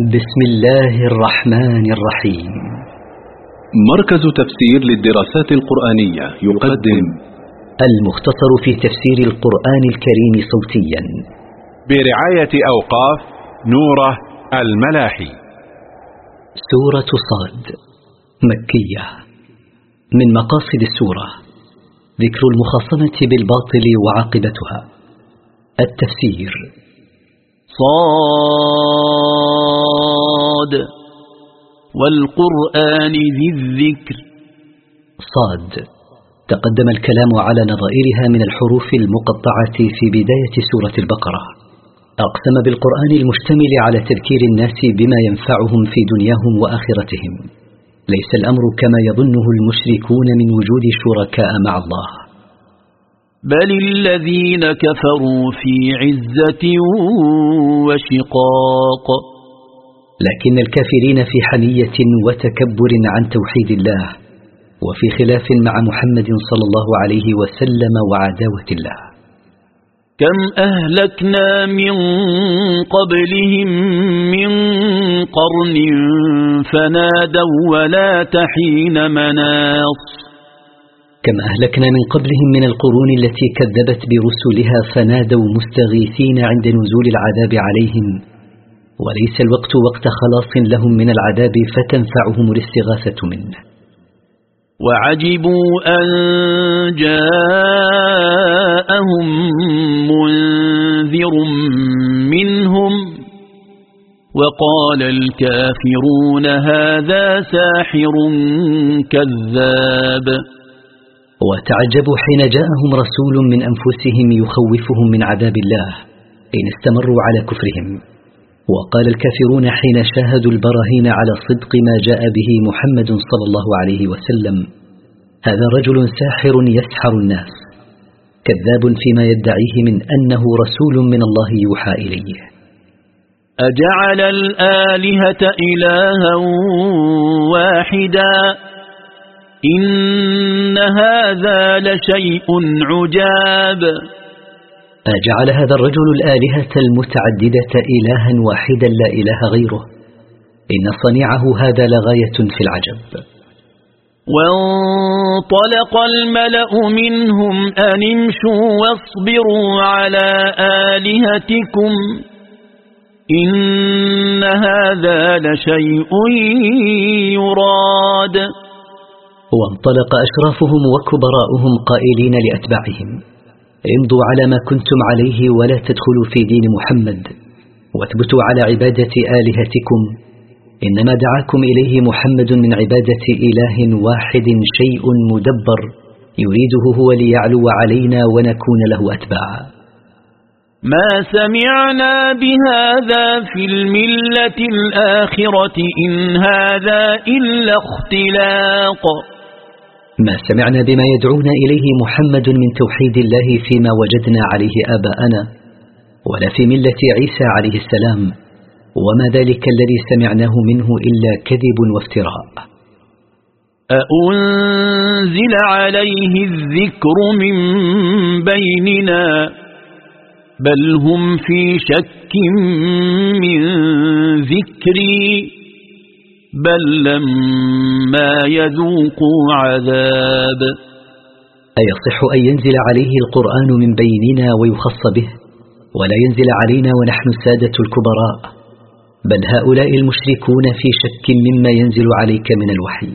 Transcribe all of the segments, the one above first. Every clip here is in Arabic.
بسم الله الرحمن الرحيم مركز تفسير للدراسات القرآنية يقدم المختصر في تفسير القرآن الكريم صوتيا. برعاية أوقاف نوره الملاحي. سورة صاد مكية. من مقاصد السورة ذكر المخاصمة بالباطل وعاقبتها. التفسير صاد والقرآن ذي الذكر صاد. تقدم الكلام على نظائرها من الحروف المقطعة في بداية سورة البقرة. أقسم بالقرآن المشتمل على تذكير الناس بما ينفعهم في دنياهم وآخرتهم. ليس الأمر كما يظنه المشركون من وجود شركاء مع الله. بل الذين كفروا في عزة وشقاق لكن الكافرين في حمية وتكبر عن توحيد الله وفي خلاف مع محمد صلى الله عليه وسلم وعداوة الله. كم أهلكنا من قبلهم من قرن فنادوا ولا تحين مناص. كم أهلكنا من قبلهم من القرون التي كذبت برسلها فنادوا مستغيثين عند نزول العذاب عليهم وليس الوقت وقت خلاص لهم من العذاب فتنفعهم الاستغاثة منه وعجبوا أن جاءهم منذر منهم وقال الكافرون هذا ساحر كذاب. وتعجبوا حين جاءهم رسول من أنفسهم يخوفهم من عذاب الله إن استمروا على كفرهم. وقال الكافرون حين شاهدوا البراهين على صدق ما جاء به محمد صلى الله عليه وسلم هذا رجل ساحر يسحر الناس كذاب فيما يدعيه من أنه رسول من الله يوحى إليه. أجعل الآلهة إلها واحدا إن هذا لشيء عجاب. أجعل هذا الرجل الآلهة المتعددة إلها واحدا لا إله غيره. إن صنيعه هذا لغاية في العجب. وانطلق الملأ منهم أن امشوا واصبروا على آلهتكم. إن هذا لشيء يراد. وانطلق أشرافهم وكبراؤهم قائلين لأتباعهم. امضوا على ما كنتم عليه ولا تدخلوا في دين محمد واثبتوا على عبادة آلهتكم. إنما دعاكم إليه محمد من عبادة إله واحد شيء مدبر يريده هو ليعلو علينا ونكون له أتباعا ما سمعنا بهذا في الملة الآخرة إن هذا إلا اختلاق. ما سمعنا بما يدعونا إليه محمد من توحيد الله فيما وجدنا عليه آباءنا ولا في ملة عيسى عليه السلام وما ذلك الذي سمعناه منه إلا كذب وافتراء. أأنزل عليه الذكر من بيننا بل هم في شك من ذكري. بل لما يذوقوا عذاب أيصح أن ينزل عليه القرآن من بيننا ويخص به ولا ينزل علينا ونحن السادة الكبراء بل هؤلاء المشركون في شك مما ينزل عليك من الوحي.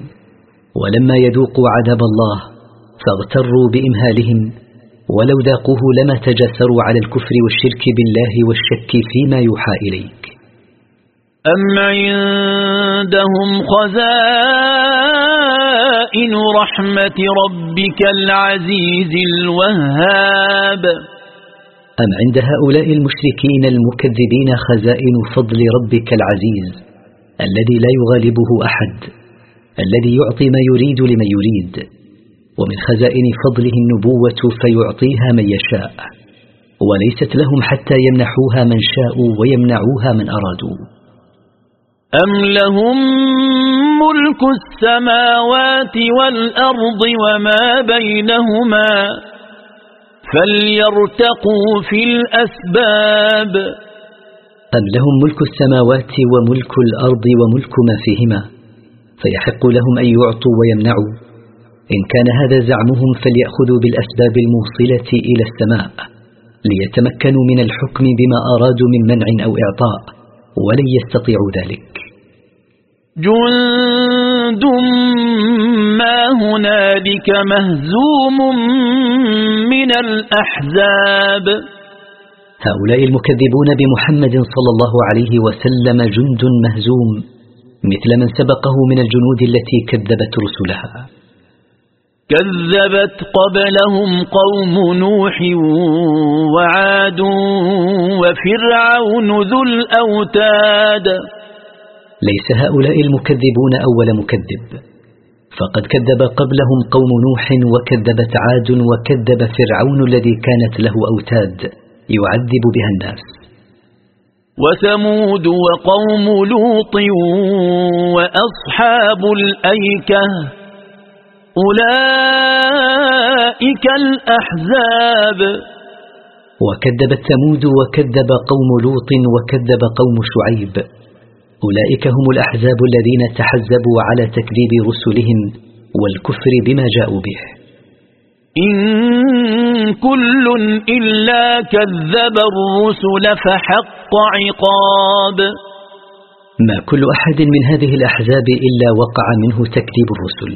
ولما يذوقوا عذاب الله فاغتروا بإمهالهم ولو ذاقوه لما تجسروا على الكفر والشرك بالله والشك فيما يوحى إليك. أم عندهم خزائن رحمة ربك العزيز الوهاب أم عند هؤلاء المشركين المكذبين خزائن فضل ربك العزيز الذي لا يغالبه أحد الذي يعطي ما يريد لمن يريد ومن خزائن فضله النبوة فيعطيها من يشاء وليست لهم حتى يمنحوها من شاءوا ويمنعوها من أرادوا. أم لهم ملك السماوات والأرض وما بينهما فليرتقوا في الأسباب أم لهم ملك السماوات وملك الأرض وملك ما فيهما فيحق لهم أن يعطوا ويمنعوا إن كان هذا زعمهم فليأخذوا بالأسباب الموصلة إلى السماء ليتمكنوا من الحكم بما أرادوا من منع أو إعطاء ولن يستطيعوا ذلك جند ما هنالك مهزوم من الأحزاب هؤلاء المكذبون بمحمد صلى الله عليه وسلم جند مهزوم مثل من سبقه من الجنود التي كذبت رسلها. كذبت قبلهم قوم نوح وعاد وفرعون ذو الأوتاد. ليس هؤلاء المكذبون أول مكذب. فقد كذب قبلهم قوم نوح وكذبت عاد وكذب فرعون الذي كانت له أوتاد يعذب بها الناس. وثمود وقوم لوط وأصحاب الأيكة أولئك الأحزاب. وكذبت ثمود وكذب قوم لوط وكذب قوم شعيب أولئك هم الأحزاب الذين تحزبوا على تكذيب رسلهم والكفر بما جاءوا به. إن كل إلا كذب الرسل فحق عقاب. ما كل أحد من هذه الأحزاب إلا وقع منه تكذيب الرسل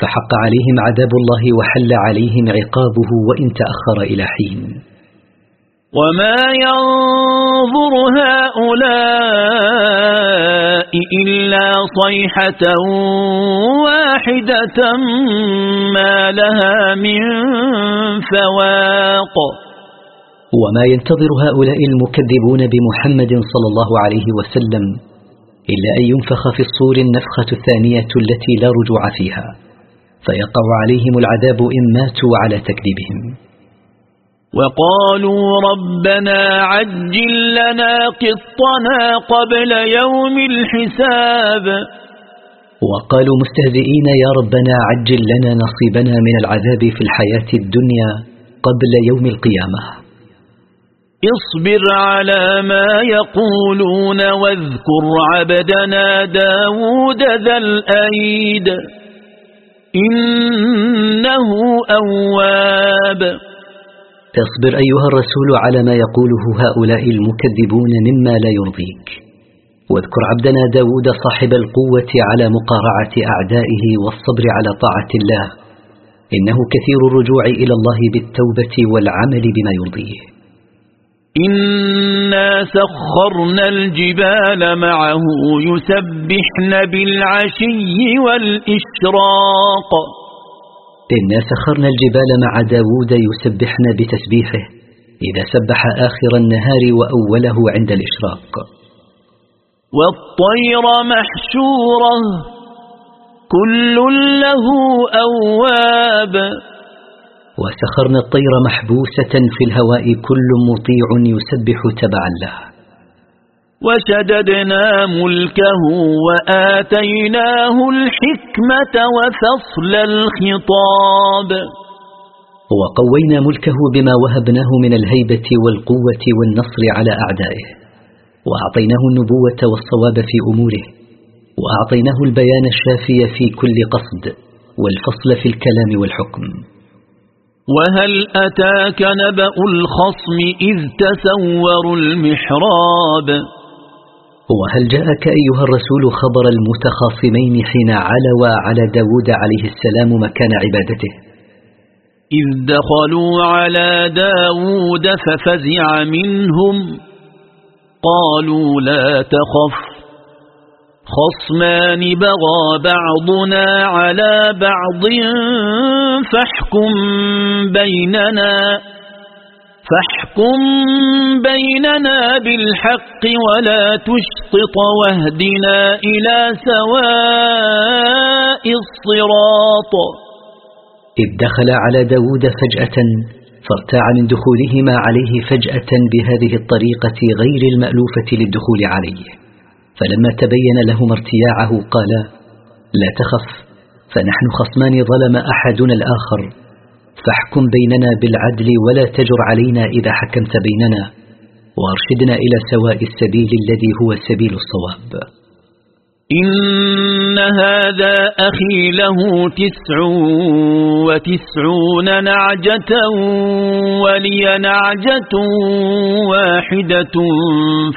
فحق عليهم عذاب الله وحل عليهم عقابه وإن تأخر إلى حين. وما ينظر هؤلاء إلا صيحة واحدة ما لها من فواق وما ينتظر هؤلاء المكذبون بمحمد صلى الله عليه وسلم إلا أن ينفخ في الصور النفخة الثانية التي لا رجوع فيها فيقع عليهم العذاب إن ماتوا على تكذيبهم وقالوا ربنا عجل لنا قطنا قبل يوم الحساب. وقالوا مستهزئين يا ربنا عجل لنا نصيبنا من العذاب في الحياة الدنيا قبل يوم القيامة. اصبر على ما يقولون واذكر عبدنا داود ذا الأيد. إنه أواب. اصبر أيها الرسول على ما يقوله هؤلاء المكذبون مما لا يرضيك. واذكر عبدنا داود صاحب القوة على مقارعة أعدائه والصبر على طاعة الله. إنه كثير الرجوع إلى الله بالتوبة والعمل بما يرضيه. إنا سخرنا الجبال معه يسبحن بالعشي والإشراق. إنا سخرنا الجبال مع داود يسبحن بتسبيحه إذا سبح آخر النهار وأوله عند الإشراق. والطير محشورة كل له أواب. وسخرنا الطير محبوسة في الهواء كل مطيع يسبح تبعا له. وشددنا ملكه وآتيناه الحكمة وفصل الخطاب. وقوينا ملكه بما وهبناه من الهيبة والقوة والنصر على أعدائه وأعطيناه النبوة والصواب في أموره وأعطيناه البيان الشافي في كل قصد والفصل في الكلام والحكم. وهل أتاك نبأ الخصم إذ تسوروا المحراب؟ وهل جاءك أيها الرسول خبر المتخاصمين حين علوا على داود عليه السلام مكان عبادته؟ إذ دخلوا على داود ففزع منهم. قالوا لا تخف خصمان بغى بعضنا على بعض فاحكم بيننا. فاحكم بيننا بالحق ولا تشطط واهدنا إلى سواء الصراط. إذ دخل على داود فجأة فارتاع من دخولهما عليه فجأة بهذه الطريقة غير المألوفة للدخول عليه. فلما تبين لهما ارتياعه قالا لا تخف فنحن خصمان ظلم أحدنا الآخر فاحكم بيننا بالعدل ولا تجر علينا إذا حكمت بيننا وأرشدنا إلى سواء السبيل الذي هو سبيل الصواب. إن هذا أخي له تسع وتسعون نعجة ولي نعجة واحدة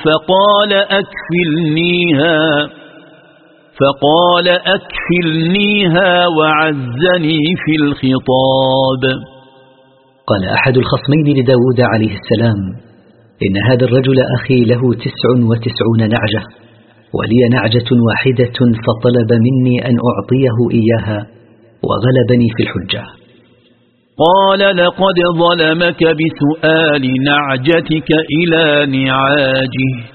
فقال أكفلنيها. فقال أكفلنيها وعزني في الخطاب. قال أحد الخصمين لداود عليه السلام إن هذا الرجل أخي له تسع وتسعون نعجة ولي نعجة واحدة فطلب مني أن أعطيه إياها وغلبني في الحجة. قال لقد ظلمك بسؤال نعجتك إلى نعاجه.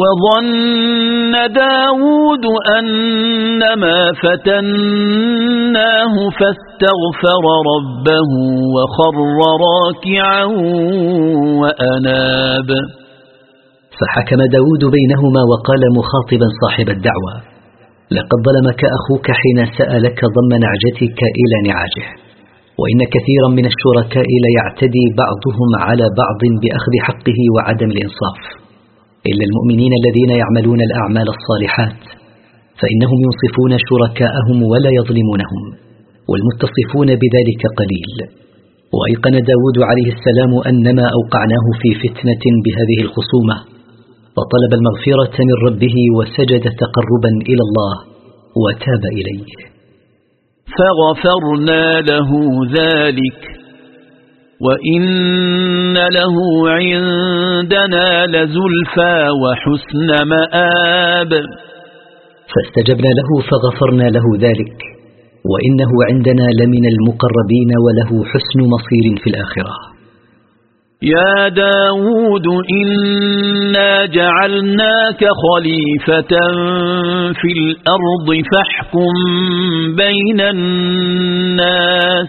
وظن داود أنما فتناه فاستغفر ربه وخر راكعا وأناب. فحكم داود بينهما وقال مخاطبا صاحب الدعوة لقد ظلمك أخوك حين سألك ضم نعجتك إلى نعاجه وإن كثيرا من الشركاء ليعتدي بعضهم على بعض بأخذ حقه وعدم الإنصاف. إلا المؤمنين الذين يعملون الأعمال الصالحات فإنهم ينصفون شركاءهم ولا يظلمونهم والمتصفون بذلك قليل. وأيقن داود عليه السلام أنما أوقعناه في فتنة بهذه الخصومة فطلب المغفرة من ربه وسجد تقربا إلى الله وتاب إليه. فغفرنا له ذلك. وإن له عندنا لزلفى وحسن مآب فاستجبنا له فغفرنا له ذلك وإنه عندنا لمن المقربين وله حسن مصير في الآخرة. يا داود إنا جعلناك خليفة في الأرض فاحكم بين الناس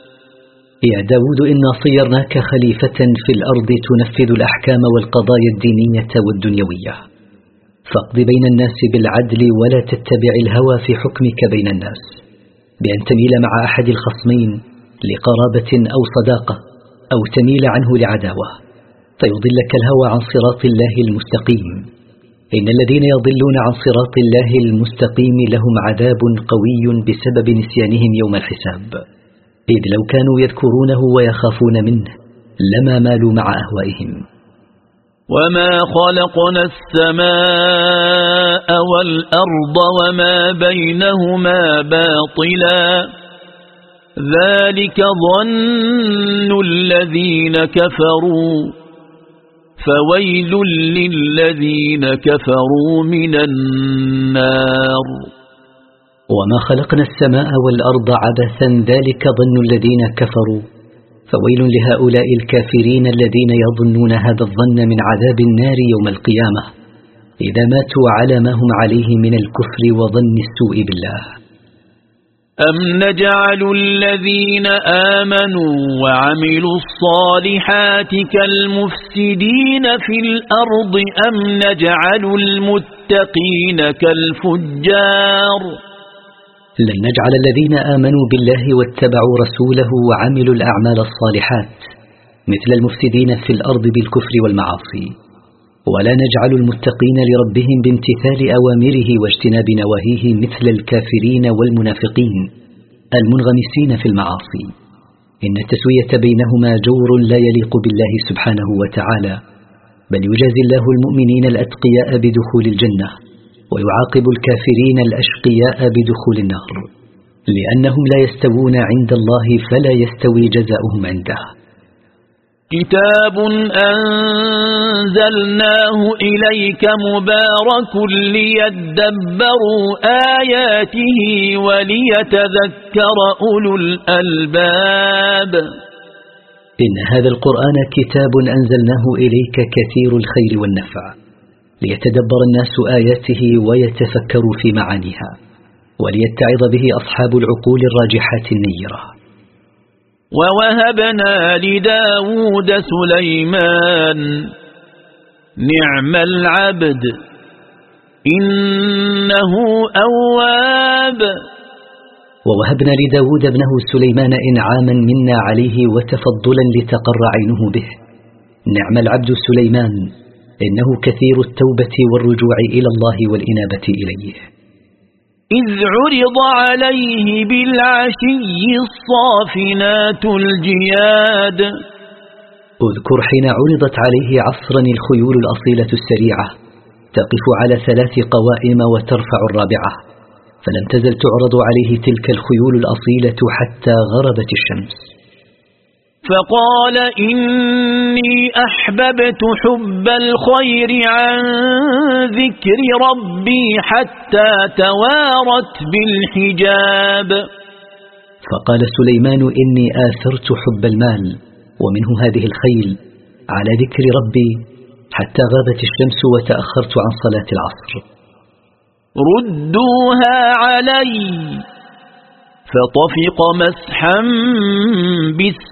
يا داود إنا صيرناك خليفة في الأرض تنفذ الأحكام والقضايا الدينية والدنيوية. فاقض بين الناس بالعدل ولا تتبع الهوى في حكمك بين الناس. بأن تميل مع أحد الخصمين لقرابة أو صداقة أو تميل عنه لعداوة. فيضلك الهوى عن صراط الله المستقيم. إن الذين يضلون عن صراط الله المستقيم لهم عذاب قوي بسبب نسيانهم يوم الحساب. إذ لو كانوا يذكرونه ويخافون منه لما مالوا مع أهوائهم. وما خلقنا السماء والأرض وما بينهما باطلا. ذلك ظن الذين كفروا. فويل للذين كفروا من النار. وما خلقنا السماء والأرض عبثا ذلك ظن الذين كفروا. فويل لهؤلاء الكافرين الذين يظنون هذا الظن من عذاب النار يوم القيامة. إذا ماتوا على ما هم عليه من الكفر وظن السوء بالله. أم نجعل الذين آمنوا وعملوا الصالحات كالمفسدين في الأرض أم نجعل المتقين كالفجار لن نجعل الذين آمنوا بالله واتبعوا رسوله وعملوا الأعمال الصالحات مثل المفسدين في الأرض بالكفر والمعاصي. ولا نجعل المتقين لربهم بامتثال أوامره واجتناب نواهيه مثل الكافرين والمنافقين المنغمسين في المعاصي. إن التسوية بينهما جور لا يليق بالله سبحانه وتعالى بل يجازي الله المؤمنين الأتقياء بدخول الجنة. ويعاقب الكافرين الأشقياء بدخول النار لأنهم لا يستوون عند الله فلا يستوي جزاؤهم عنده. كتاب أنزلناه إليك مبارك ليدبروا آياته وليتذكر أولو الألباب. إن هذا القرآن كتاب أنزلناه إليك كثير الخير والنفع. ليتدبر الناس آياته ويتفكروا في معانيها وليتعظ به أصحاب العقول الراجحات النيرة. ووهبنا لداود سليمان نعم العبد إنه أواب. ووهبنا لداود ابنه سليمان إنعاما منا عليه وتفضلا لتقر عينه به. نعم العبد سليمان. إنه كثير التوبة والرجوع إلى الله والإنابة إليه. إذ عرض عليه بالعشي الصافنات الجياد. اذكر حين عرضت عليه عصرا الخيول الأصيلة السريعة تقف على ثلاث قوائم وترفع الرابعة فلم تزل تعرض عليه تلك الخيول الأصيلة حتى غربت الشمس. فقال إني أحببت حب الخير عن ذكر ربي حتى توارت بالحجاب. فقال سليمان إني آثرت حب المال ومنه هذه الخيل على ذكر ربي حتى غابت الشمس وتأخرت عن صلاة العصر. ردوها علي فطفق مسحا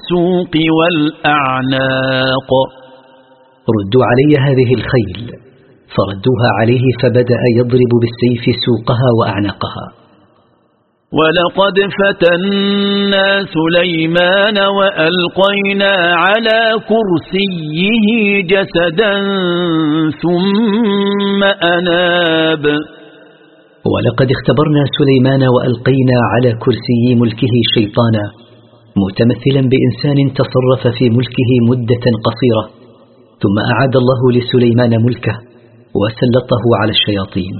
بالسوق والأعناق. ردوا علي هذه الخيل فردوها عليه فبدأ يضرب بالسيف سوقها وأعناقها. ولقد فتنا سليمان وألقينا على كرسيه جسدا ثم أناب. ولقد اختبرنا سليمان وألقينا على كرسي ملكه شيطانا. متمثلا بإنسان تصرف في ملكه مدة قصيرة ثم أعاد الله لسليمان ملكه وسلطه على الشياطين.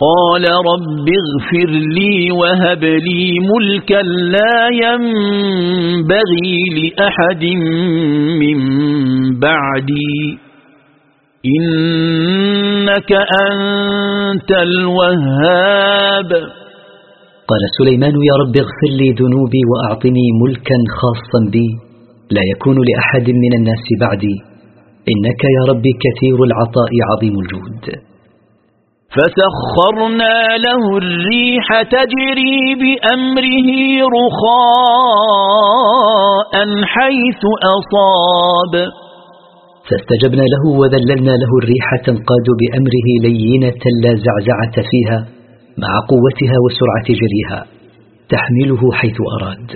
قال رب اغفر لي وهب لي ملكا لا ينبغي لأحد من بعدي. إنك أنت الوهاب. قال سليمان يا رب اغفر لي ذنوبي وأعطني ملكا خاصا بي. لا يكون لأحد من الناس بعدي. إنك يا رب كثير العطاء عظيم الجود. فسخرنا له الريح تجري بأمره رخاء حيث أصاب. فاستجبنا له وذللنا له الريح تنقاد بأمره لينة لا زعزعة فيها. مع قوتها وسرعة جريها تحمله حيث أراد.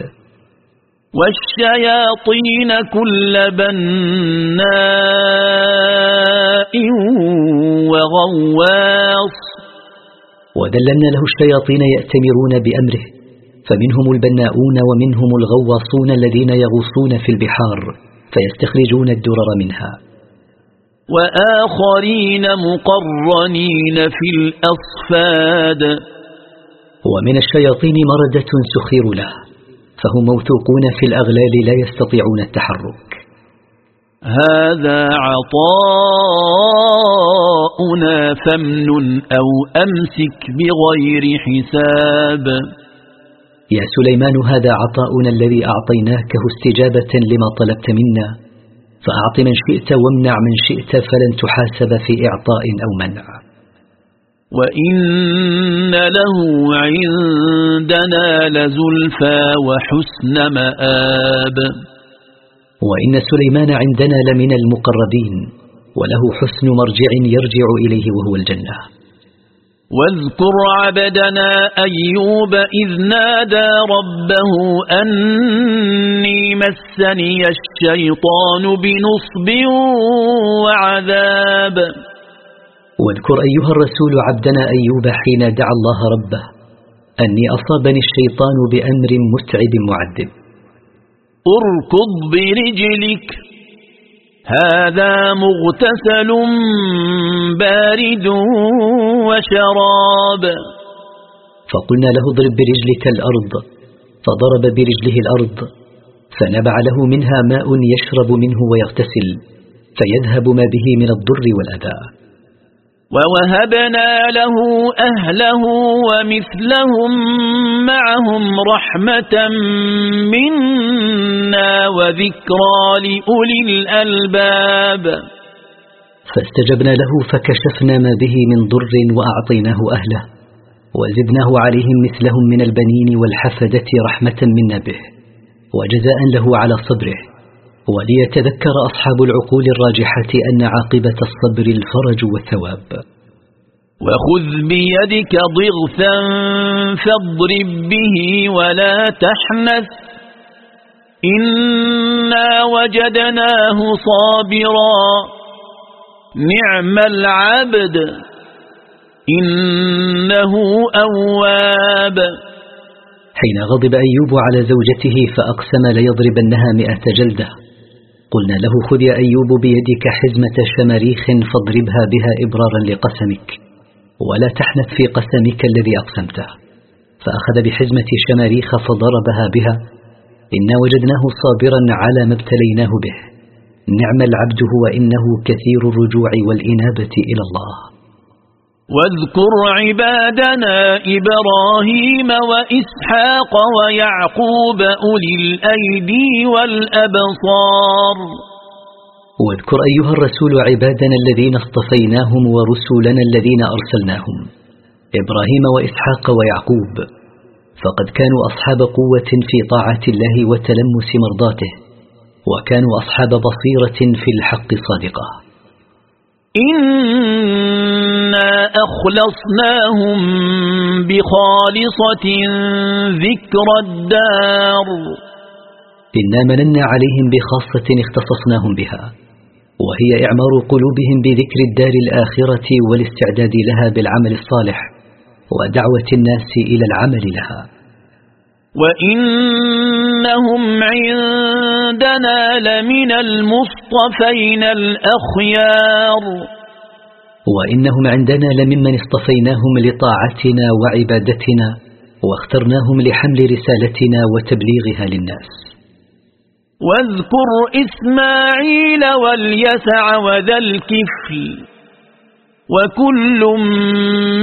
والشياطين كل بناء وغواص. وذللنا له الشياطين يأتمرون بأمره فمنهم البناؤون ومنهم الغواصون الذين يغوصون في البحار فيستخرجون الدرر منها. وآخرين مقرنين في الأصفاد. ومن الشياطين مردة سخير له فهم موثوقون في الأغلال لا يستطيعون التحرك. هذا عطاؤنا فمن أو أمسك بغير حساب. يا سليمان هذا عطاؤنا الذي أعطيناكه استجابة لما طلبت منا. فأعط من شئت وامنع من شئت فلن تحاسب في إعطاء أو منع. وإن له عندنا لزلفى وحسن مآب. وإن سليمان عندنا لمن المقربين وله حسن مرجع يرجع إليه وهو الجنة. واذكر عبدنا أيوب إذ نادى ربه أني مسني الشيطان بنصب وعذاب. واذكر أيها الرسول عبدنا أيوب حين دعا الله ربه أني أصابني الشيطان بأمر متعب معذب. اركض برجلك. هذا مغتسل بارد وشراب. فقلنا له اضرب برجلك الأرض. فضرب برجله الأرض. فنبع له منها ماء يشرب منه ويغتسل. فيذهب ما به من الضر والأذى. ووهبنا له أهله ومثلهم معهم رحمة منا وذكرى لأولي الألباب. فاستجبنا له فكشفنا ما به من ضر وأعطيناه أهله وزدناه عليهم مثلهم من البنين والحفدة رحمة منا به وجزاء له على صبره. وليتذكر أصحاب العقول الراجحة أن عاقبة الصبر الفرج والثواب. وخذ بيدك ضغثا فاضرب به ولا تحنث. إنا وجدناه صابرا. نعم العبد. إنه أواب. حين غضب أيوب على زوجته فأقسم ليضربنها مئة جلدة. قلنا له خذ يا أيوب بيدك حزمة شماريخ فاضربها بها إبرارا لقسمك ولا تحنث في قسمك الذي أقسمته. فأخذ بحزمة شماريخ فضربها بها إنا وجدناه صابرا على ما ابتليناه به. نعم العبد هو إنه كثير الرجوع والإنابة إلى الله. واذكر عبادنا إبراهيم وإسحاق ويعقوب أولي الأيدي والأبصار. واذكر أيها الرسول عبادنا الذين اصطفيناهم ورسولنا الذين أرسلناهم إبراهيم وإسحاق ويعقوب. فقد كانوا أصحاب قوة في طاعة الله وتلمس مرضاته وكانوا أصحاب بصيرة في الحق صادقة. إنا أخلصناهم بخالصة ذكر الدار. إنا مننا عليهم بخاصة اختصصناهم بها وهي إعمار قلوبهم بذكر الدار الآخرة والاستعداد لها بالعمل الصالح ودعوة الناس إلى العمل لها. وإنهم عندنا لمن المصطفين الأخيار وإنهم عندنا لممن اصطفيناهم لطاعتنا وعبادتنا واخترناهم لحمل رسالتنا وتبليغها للناس واذكر إسماعيل واليسع وذا الكفل وكل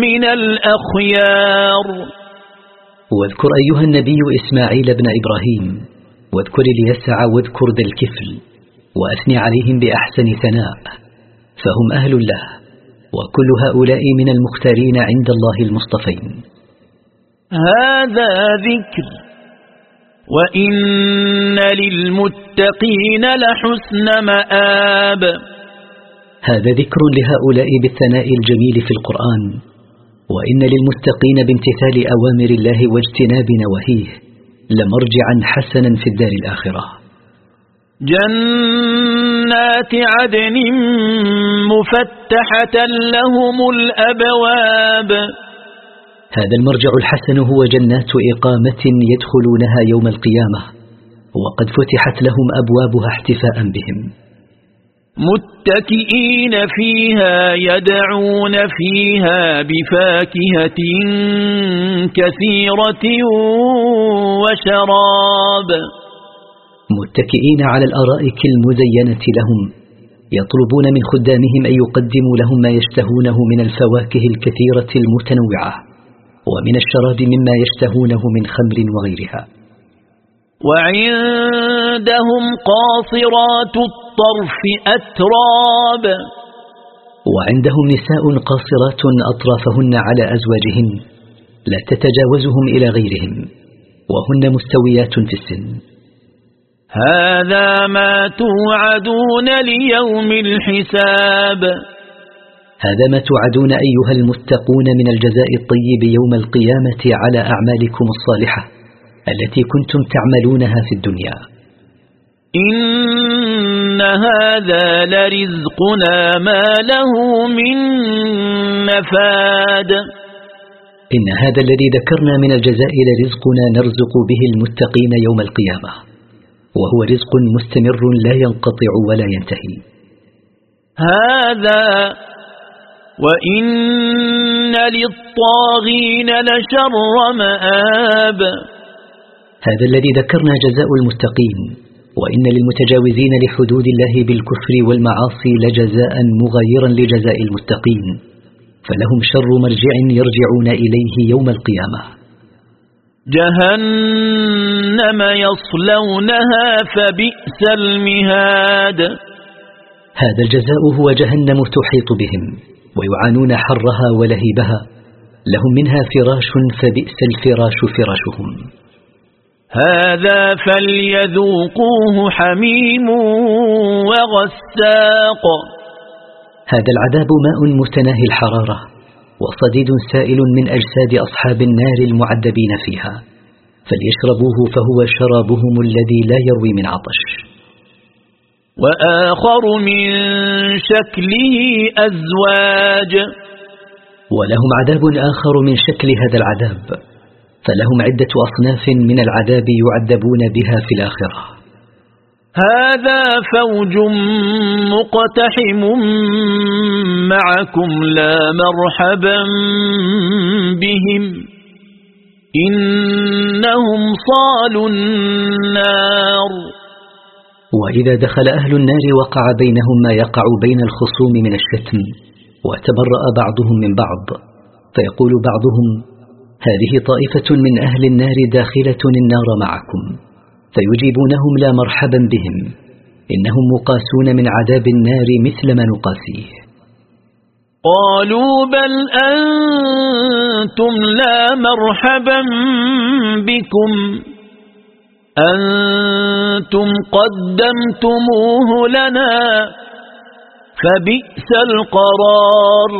من الأخيار واذكر أيها النبي إسماعيل بن إبراهيم واذكر اليسع واذكر ذا الكفل وأثني عليهم بأحسن ثناء فهم أهل له وكل هؤلاء من المختارين عند الله المصطفين. هذا ذكر وإن للمتقين لحسن مآب. هذا ذكر لهؤلاء بالثناء الجميل في القرآن وإن للمتقين بامتثال أوامر الله واجتناب نواهيه. لمرجعا حسنا في الدار الآخرة. جنات عدن مفتحة لهم الأبواب. هذا المرجع الحسن هو جنات إقامة يدخلونها يوم القيامة وقد فتحت لهم أبوابها احتفاء بهم. متكئين فيها يدعون فيها بفاكهة كثيرة وشراب. متكئين على الأرائك المزينة لهم يطلبون من خدامهم أن يقدموا لهم ما يشتهونه من الفواكه الكثيرة المتنوعة ومن الشراب مما يشتهونه من خمر وغيرها. وعندهم قاصرات الطرف أتراب. وعندهم نساء قاصرات أطرافهن على أزواجهن لا تتجاوزهم إلى غيرهم وهن مستويات في السن. هذا ما توعدون ليوم الحساب. هذا ما توعدون أيها المتقون من الجزاء الطيب يوم القيامة على أعمالكم الصالحة التي كنتم تعملونها في الدنيا. إن هذا لرزقنا ما له من نفاد إن هذا الذي ذكرنا من الجزاء لرزقنا نرزق به المتقين يوم القيامة وهو رزق مستمر لا ينقطع ولا ينتهي. هذا وإن للطاغين لشر مآب هذا الذي ذكرنا جزاء المتقين وإن للمتجاوزين لحدود الله بالكفر والمعاصي لجزاء مغايرا لجزاء المتقين فلهم شر مرجع يرجعون إليه يوم القيامة. جهنم يصلونها فبئس المهاد. هذا الجزاء هو جهنم تحيط بهم ويعانون حرها ولهيبها لهم منها فراش فبئس الفراش فراشهم. هذا فليذوقوه حميم وغساق. هذا العذاب ماء متناهي الحرارة وصديد سائل من أجساد أصحاب النار المعذبين فيها. فليشربوه فهو شرابهم الذي لا يروي من عطش. وآخر من شكله أزواج. ولهم عذاب آخر من شكل هذا العذاب. فلهم عدة أصناف من العذاب يعذبون بها في الآخرة. هذا فوج مقتحم معكم لا مرحبا بهم. إنهم صالوا النار. وإذا دخل أهل النار وقع بينهم ما يقع بين الخصوم من الشتم وتبرأ بعضهم من بعض فيقول بعضهم هذه طائفة من أهل النار داخلة النار معكم فيجيبونهم لا مرحبا بهم إنهم مقاسون من عذاب النار مثل ما نقاسيه. قالوا بل أنتم لا مرحبا بكم أنتم قدمتموه لنا فبئس القرار.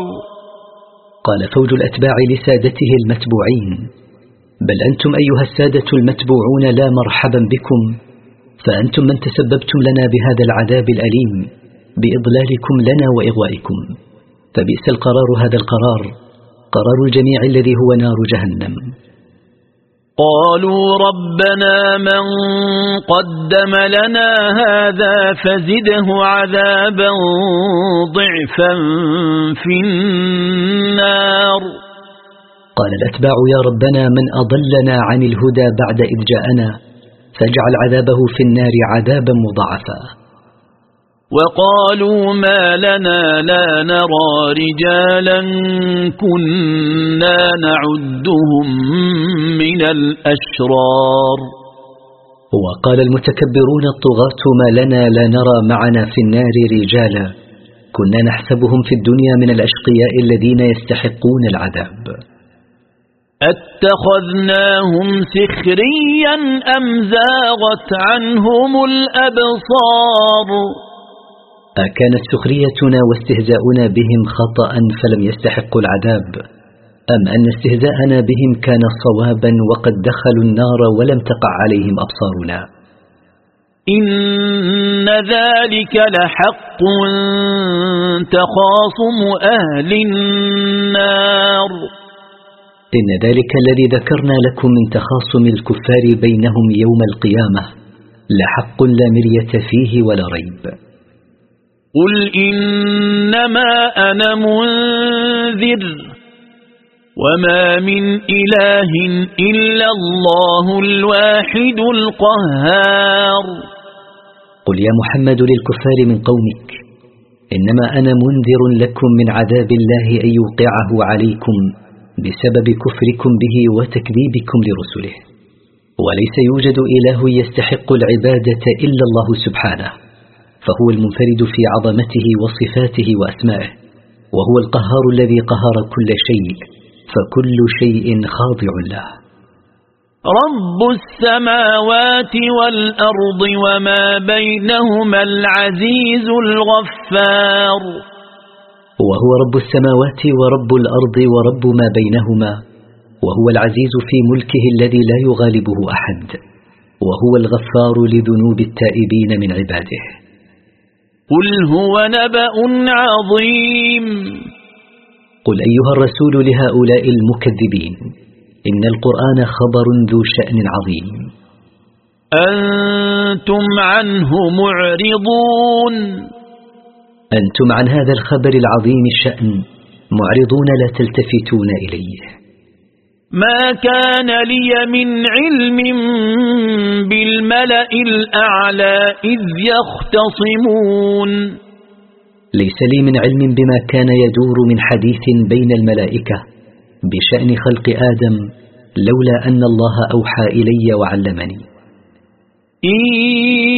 قال فوج الأتباع لسادته المتبوعين. بل أنتم أيها السادة المتبوعون لا مرحبا بكم فأنتم من تسببتم لنا بهذا العذاب الأليم بإضلالكم لنا وإغوائكم. فبئس القرار هذا القرار قرار الجميع الذي هو نار جهنم. قالوا ربنا من قدم لنا هذا فزده عذابا ضعفا في النار. قال الأتباع يا ربنا من أضلنا عن الهدى بعد إذ جاءنا فاجعل عذابه في النار عذابا مضاعفا. وقالوا ما لنا لا نرى رجالا كنا نعدهم من الأشرار. وقال المتكبرون الطغاة ما لنا لا نرى معنا في النار رجالا كنا نحسبهم في الدنيا من الأشقياء الذين يستحقون العذاب. أتخذناهم سخريا أم زاغت عنهم الأبصار؟ أكانت سخريتنا واستهزاؤنا بهم خطأ فلم يستحقوا العذاب؟ أم أن استهزاءنا بهم كان صوابا وقد دخلوا النار ولم تقع عليهم أبصارنا؟ إن ذلك لحق تخاصم أهل النار. إن ذلك الذي ذكرنا لكم من تخاصم الكفار بينهم يوم القيامة لحق لا مرية فيه ولا ريب. قل إنما أنا منذر وما من إله إلا الله الواحد القهار قل يا محمد للكفار من قومك إنما أنا منذر لكم من عذاب الله أن يوقعه عليكم بسبب كفركم به وتكذيبكم لرسله وليس يوجد إله يستحق العبادة إلا الله سبحانه. فهو المنفرد في عظمته وصفاته وأسمائه وهو القهار الذي قهر كل شيء فكل شيء خاضع له. رب السماوات والأرض وما بينهما العزيز الغفار. وهو رب السماوات ورب الأرض ورب ما بينهما وهو العزيز في ملكه الذي لا يغالبه أحد وهو الغفار لذنوب التائبين من عباده. قل هو نبأ عظيم. قل أيها الرسول لهؤلاء المكذبين إن القرآن خبر ذو شأن عظيم. أنتم عنه معرضون. أنتم عن هذا الخبر العظيم الشأن معرضون لا تلتفتون إليه. ما كان لي من علم بالملأ الأعلى إذ يختصمون ليس لي من علم بما كان يدور من حديث بين الملائكة بشأن خلق آدم لولا أن الله أوحى إلي وعلمني. إن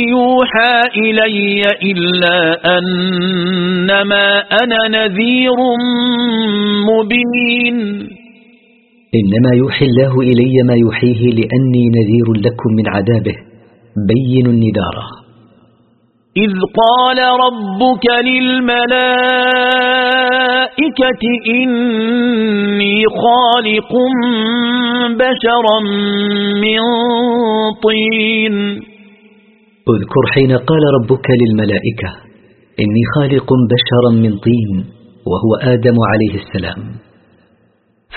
يوحى إلي إلا أنما أنا نذير مبين إنما يوحي الله إلي ما يوحيه لأني نذير لكم من عذابه. بين الندارة. إذ قال ربك للملائكة إني خالق بشرا من طين. اذكر حين قال ربك للملائكة إني خالق بشرا من طين وهو آدم عليه السلام.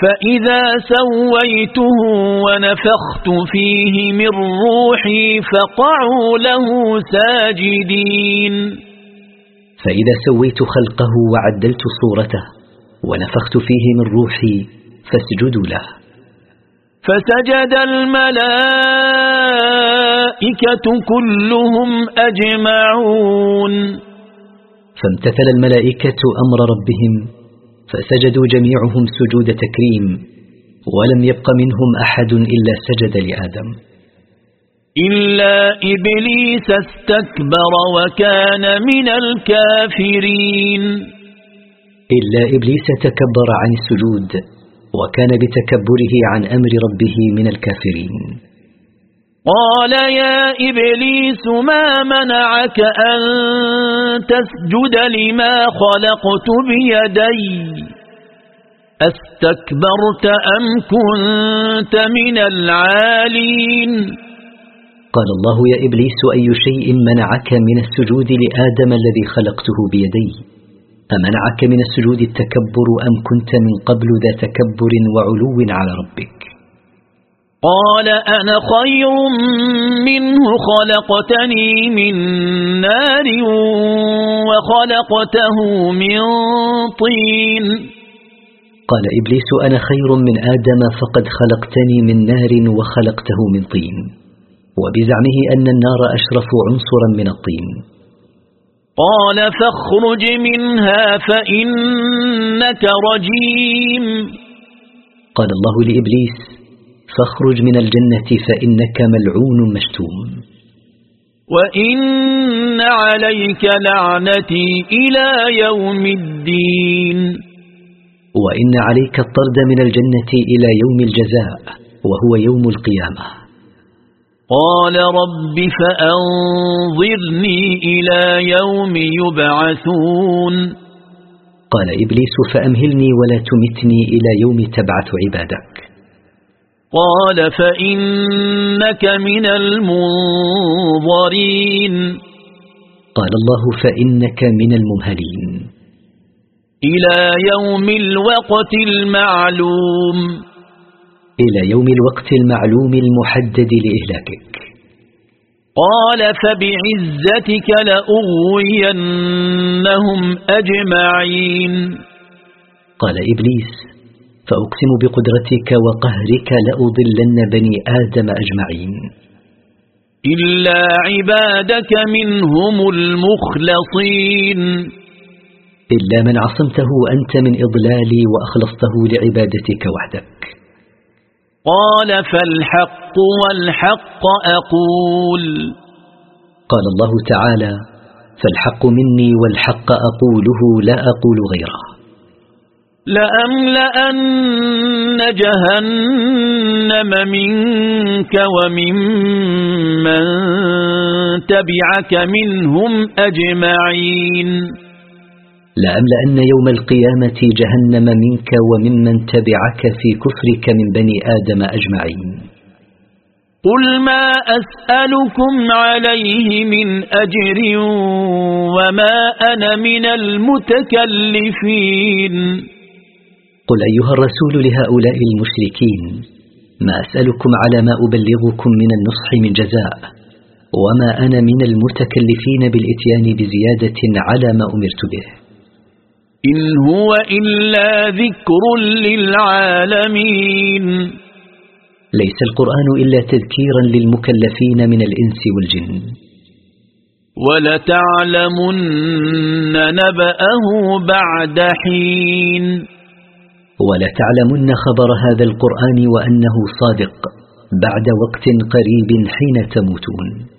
فإذا سويته ونفخت فيه من روحي فقعوا له ساجدين. فإذا سويت خلقه وعدلت صورته ونفخت فيه من روحي فاسجدوا له. فسجد الملائكة كلهم أجمعون. فامتثل الملائكة أمر ربهم فسجدوا جميعهم سجود تكريم ولم يبق منهم أحد إلا سجد لآدم. إلا إبليس استكبر وكان من الكافرين. إلا إبليس تكبر عن السجود وكان بتكبره عن أمر ربه من الكافرين. قال يا إبليس ما منعك أن تسجد لما خلقت بيدي؟ أستكبرت أم كنت من العالين؟ قال الله يا إبليس أي شيء منعك من السجود لآدم الذي خلقته بيدي؟ أمنعك من السجود التكبر أم كنت من قبل ذا تكبر وعلو على ربك؟ قال أنا خير منه خلقتني من نار وخلقته من طين. قال إبليس أنا خير من آدم فقد خلقتني من نار وخلقته من طين. وبزعمه أن النار أشرف عنصرا من الطين. قال فاخرج منها فإنك رجيم. قال الله لإبليس فاخرج من الجنة فإنك ملعون مشتوم. وإن عليك لعنتي إلى يوم الدين. وإن عليك الطرد من الجنة إلى يوم الجزاء وهو يوم القيامة. قال رب فأنظرني إلى يوم يبعثون. قال إبليس فأمهلني ولا تمتني إلى يوم تبعث عبادك. قال فإنك من المنظرين. قال الله فإنك من الممهلين. إلى يوم الوقت المعلوم. إلى يوم الوقت المعلوم المحدد لإهلاكك. قال فبعزتك لأغوينهم أجمعين. قال إبليس فأقسم بقدرتك وقهرك لأضلن بني آدم أجمعين. إلا عبادك منهم المخلصين. إلا من عصمته أنت من إضلالي وأخلصته لعبادتك وحدك. قال فالحق والحق أقول. قال الله تعالى فالحق مني والحق أقوله لا أقول غيره. لأملأن جهنم منك ومن من تبعك منهم أجمعين. لأملأن يوم القيامة جهنم منك وممن تبعك في كفرك من بني آدم أجمعين. قل ما أسألكم عليه من أجر وما أنا من المتكلفين. قل أيها الرسول لهؤلاء المشركين ما أسألكم على ما أبلغكم من النصح من جزاء وما أنا من المتكلفين بالإتيان بزيادة على ما أمرت به. إن هو إلا ذكر للعالمين. ليس القرآن إلا تذكيرا للمكلفين من الإنس والجن. ولتعلمن نبأه بعد حين. ولتعلمن خبر هذا القرآن وأنه صادق بعد وقت قريب حين تموتون.